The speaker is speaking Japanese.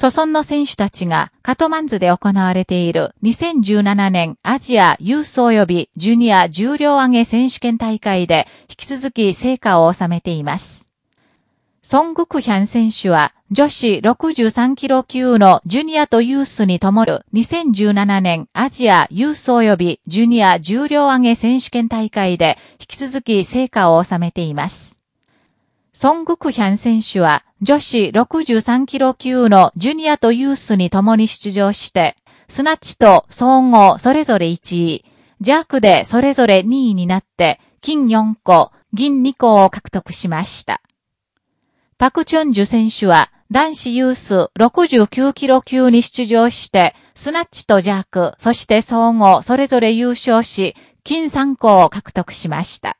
著村の選手たちがカトマンズで行われている2017年アジアユース及びジュニア重量上げ選手権大会で引き続き成果を収めています。ソングクヒャン選手は女子63キロ級のジュニアとユースに灯る2017年アジアユース及びジュニア重量上げ選手権大会で引き続き成果を収めています。ソングクヒャン選手は女子63キロ級のジュニアとユースに共に出場して、スナッチと総合それぞれ1位、ジャークでそれぞれ2位になって、金4個、銀2個を獲得しました。パクチョンジュ選手は男子ユース69キロ級に出場して、スナッチとジャーク、そして総合それぞれ優勝し、金3個を獲得しました。